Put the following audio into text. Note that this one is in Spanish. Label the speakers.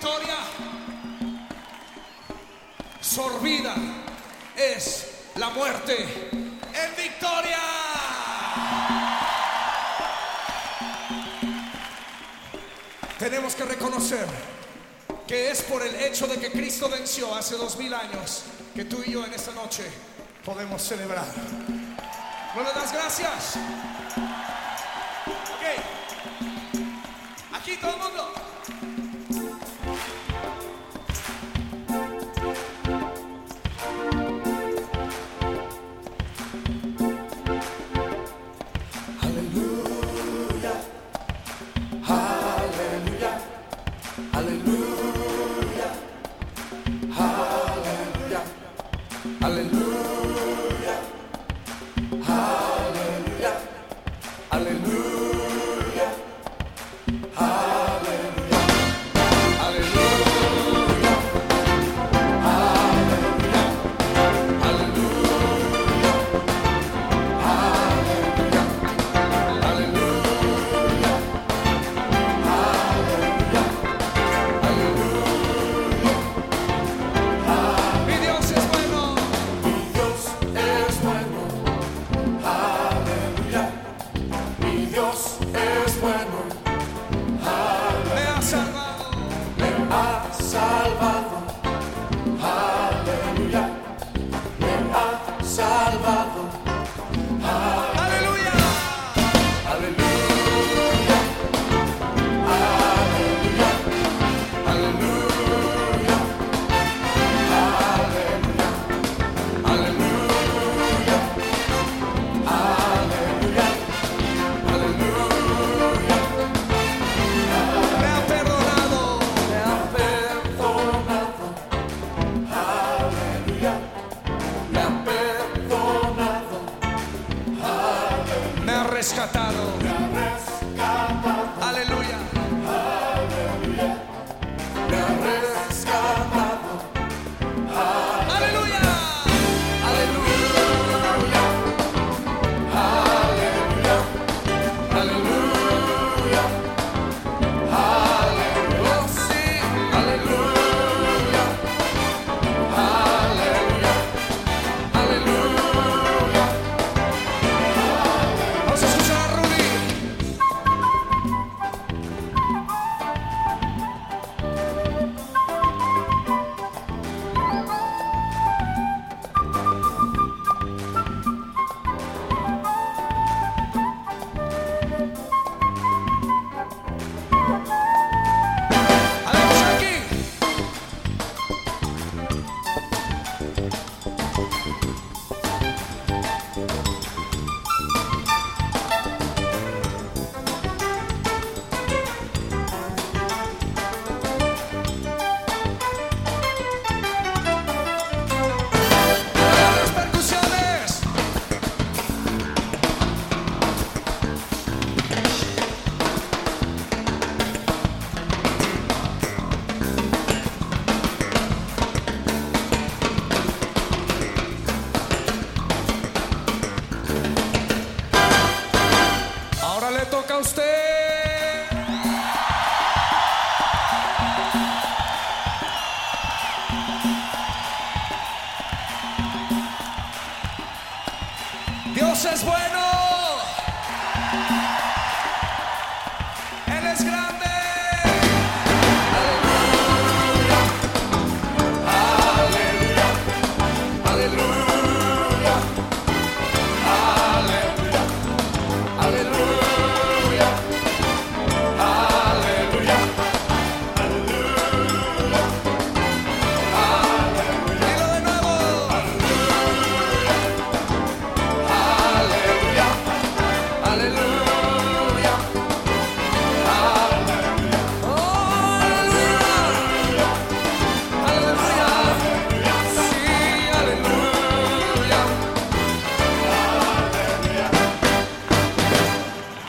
Speaker 1: victoria sorbida es la muerte en victoria. Tenemos que reconocer que es por el hecho de que Cristo venció hace dos mil años que tú y yo en esta noche podemos celebrar. ¿No le das gracias? es bueno.